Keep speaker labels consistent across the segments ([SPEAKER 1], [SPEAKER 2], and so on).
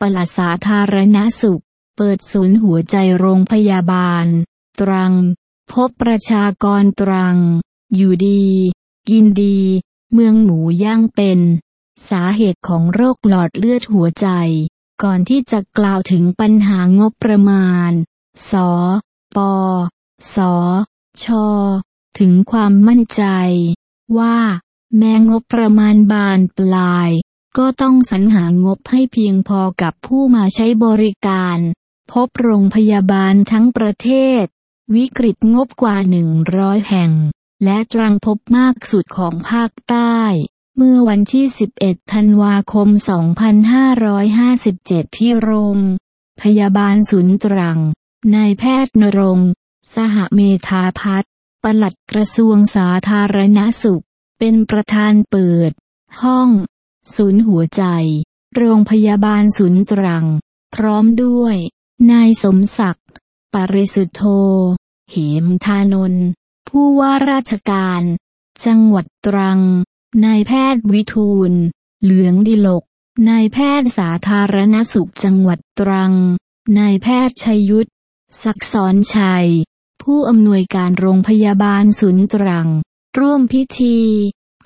[SPEAKER 1] ปลัดสาธารณสุข เปิดศูนย์หัวใจโรงพยาบาล ตรัง พบประชากรตรัง อยู่ดี กินดี เมืองหมูย่างเป็น สาเหตุของโรคหลอดเลือดหัวใจ ก่อนที่จะกล่าวถึงปัญหางบประมาณ สปสช ถึงความมั่นใจ ว่า แม้งบประมาณบานปลาย ก็ต้องสรรหางบให้เพียงพอกับผู้มาใช้บริการ พบโรงพยาบาลทั้งประเทศ วิกฤตงบกว่าหนึ่งร้อยแห่ง และตรังพบมากสุดของภาคใต้ เมื่อวันที่ 11 ธันวาคม 2557 ที่โรง พยาบาลศูนย์ตรัง นายแพทย์นรงสหเมธาพัฒน์ปลัดกระทรวงสาธารณสุข เป็นประธานเปิด ห้อง ศูนย์หัวใจ โรงพยาบาลศูนย์ตรัง พร้อมด้วย นายสมศักดิ์ ปริสุทธโธ เหมทานนท์ผู้ว่าราชการ จังหวัดตรัง นายแพทย์วิทูล เหลืองดิลก นายแพทย์สาธารณสุขจังหวัดตรัง นายแพทย์ชัยยุทธศักษรชัย ผู้อำนวยการโรงพยาบาลศูนย์ตรัง ร่วมพิธี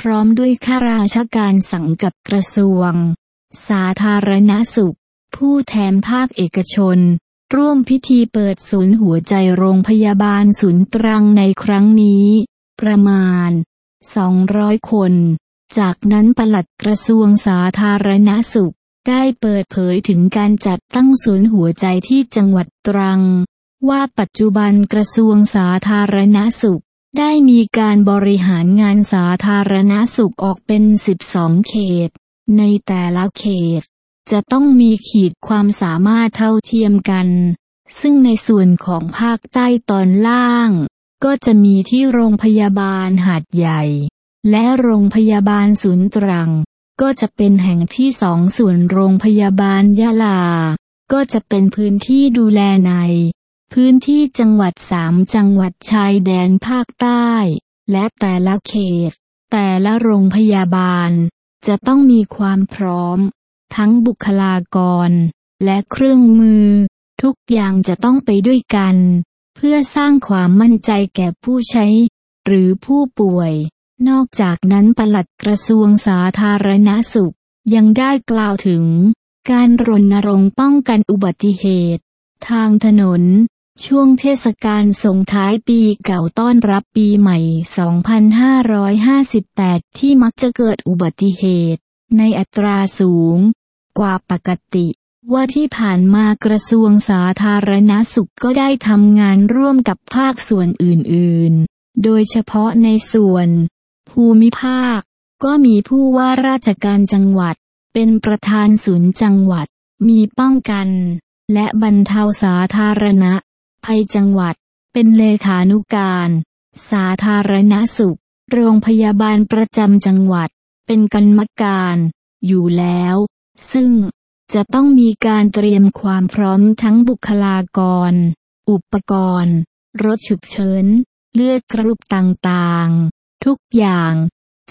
[SPEAKER 1] พร้อมด้วยข้าราชการสังกับกระทรวง สาธารณสุข ผู้แทนภาคเอกชน ร่วมพิธีเปิดศูนย์หัวใจโรงพยาบาลศูนย์ตรังในครั้งนี้ ประมาณ 200 คน จากนั้นปลัดกระทรวงสาธารณสุขได้เปิดเผยถึงการจัดตั้งศูนย์หัวใจที่จังหวัดตรัง ว่าปัจจุบันกระทรวงสาธารณสุข ได้มีการบริหารงานสาธารณสุขออกเป็น 12 เขต ในแต่ละเขต จะต้องมีขีดความสามารถเท่าเทียมกัน ซึ่งในส่วนของภาคใต้ตอนล่าง ก็จะมีที่โรงพยาบาลหาดใหญ่ และโรงพยาบาลศูนย์ตรัง ก็จะเป็นแห่งที่สองส่วนโรงพยาบาลยะลา ก็จะเป็นพื้นที่ดูแลใน พื้นที่จังหวัดสามจังหวัดชายแดนภาคใต้ และแต่ละเขต แต่ละโรงพยาบาล จะต้องมีความพร้อม ทั้งบุคลากร และเครื่องมือ ทุกอย่างจะต้องไปด้วยกัน เพื่อสร้างความมั่นใจแก่ผู้ใช้ หรือผู้ป่วย นอกจากนั้นปลัดกระทรวงสาธารณสุข ยังได้กล่าวถึง การรณรงค์ป้องกันอุบัติเหตุ ทางถนน ช่วงเทศกาลส่งท้ายปีเก่าต้อนรับปีใหม่ 2558 ที่มักจะเกิดอุบัติเหตุ ในอัตราสูง กว่าปกติ ว่าที่ผ่านมากระทรวงสาธารณสุขก็ได้ทำงานร่วมกับภาคส่วนอื่นๆ โดยเฉพาะในส่วน ภูมิภาค ก็มีผู้ว่าราชการจังหวัด เป็นประธานศูนย์จังหวัด มีป้องกัน และบรรเทาสาธารณะ ภัยจังหวัด เป็นเลขานุการ สาธารณสุข โรงพยาบาลประจำจังหวัด เป็นกรรมการ อยู่แล้ว ซึ่งจะต้องมีการเตรียมความพร้อมทั้งบุคลากร อุปกรณ์ รถฉุกเฉิน เลือดกรุ๊ปต่างๆ ทุกอย่าง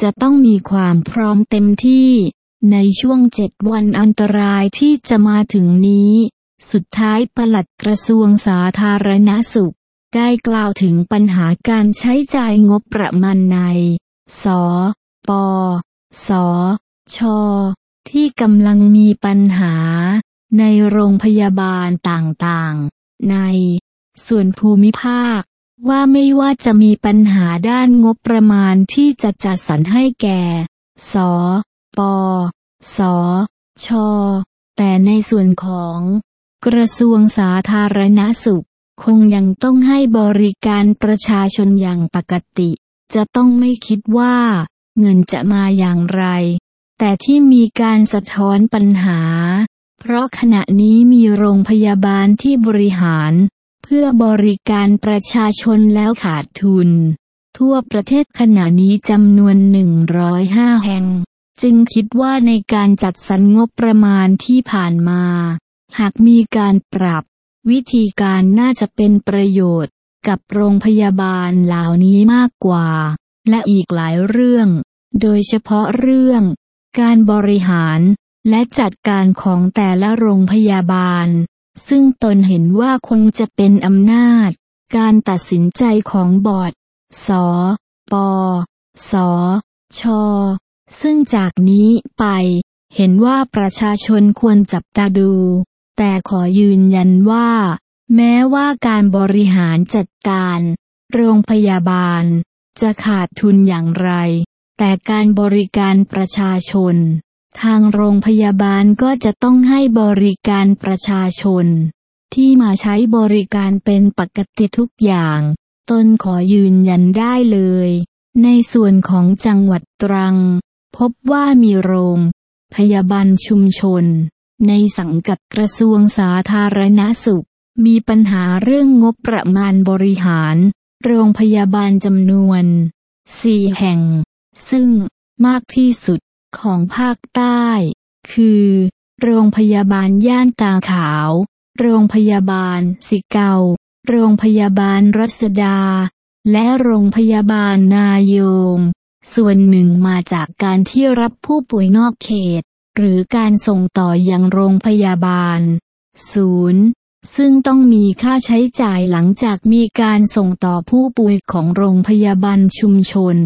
[SPEAKER 1] จะต้องมีความพร้อมเต็มที่ในช่วงเจ็ดวันอันตรายที่จะมาถึงนี้ สุดท้ายปลัดกระทรวงสาธารณสุข ได้กล่าวถึงปัญหาการใช้จ่ายงบประมาณใน สปสช ที่กำลังมีปัญหา ในโรงพยาบาลต่างๆ ใน ส่วนภูมิภาค ว่าไม่ว่าจะมีปัญหาด้านงบประมาณที่จะจัดสรรให้แก่ สปสช แต่ในส่วนของ กระทรวงสาธารณสุข คงยังต้องให้บริการประชาชนอย่างปกติ จะต้องไม่คิดว่า เงินจะมาอย่างไร แต่ที่มีการสะท้อนปัญหา เพราะขณะนี้มีโรงพยาบาลที่บริหาร เพื่อบริการประชาชนแล้วขาดทุน ทั่วประเทศขณะนี้จำนวน 105 แห่ง จึงคิดว่าในการจัดสรรงบประมาณที่ผ่านมา หากมีการปรับ วิธีการน่าจะเป็นประโยชน์กับโรงพยาบาลเหล่านี้มากกว่า และอีกหลายเรื่อง โดยเฉพาะเรื่อง การบริหารและจัดการของแต่ละโรงพยาบาล ซึ่งตนเห็นว่าคงจะเป็นอำนาจ การตัดสินใจของบอร์ด สปสช ซึ่งจากนี้ไป เห็นว่าประชาชนควรจับตาดู แต่ขอยืนยันว่า แม้ว่าการบริหารจัดการ โรงพยาบาล จะขาดทุนอย่างไร แต่การบริการประชาชน ทางโรงพยาบาลก็จะต้องให้บริการประชาชน ที่มาใช้บริการเป็นปกติทุกอย่าง ตนขอยืนยันได้เลย ในส่วนของจังหวัดตรัง พบว่ามีโรงพยาบาลชุมชน ในสังกัดกระทรวงสาธารณสุข มีปัญหาเรื่องงบประมาณบริหาร โรงพยาบาลจำนวนสี่แห่ง ซึ่งมากที่สุดของภาคใต้ คือ โรงพยาบาลย่านตาขาว โรงพยาบาลสิเกา โรงพยาบาลรัศดา และโรงพยาบาลนายม ส่วนหนึ่งมาจากการที่รับผู้ป่วยนอกเขต หรือการส่งต่อยังโรงพยาบาล ศูนย์ซึ่งต้องมีค่าใช้จ่ายหลังจากมีการส่งต่อผู้ป่วยของโรงพยาบาลชุมชน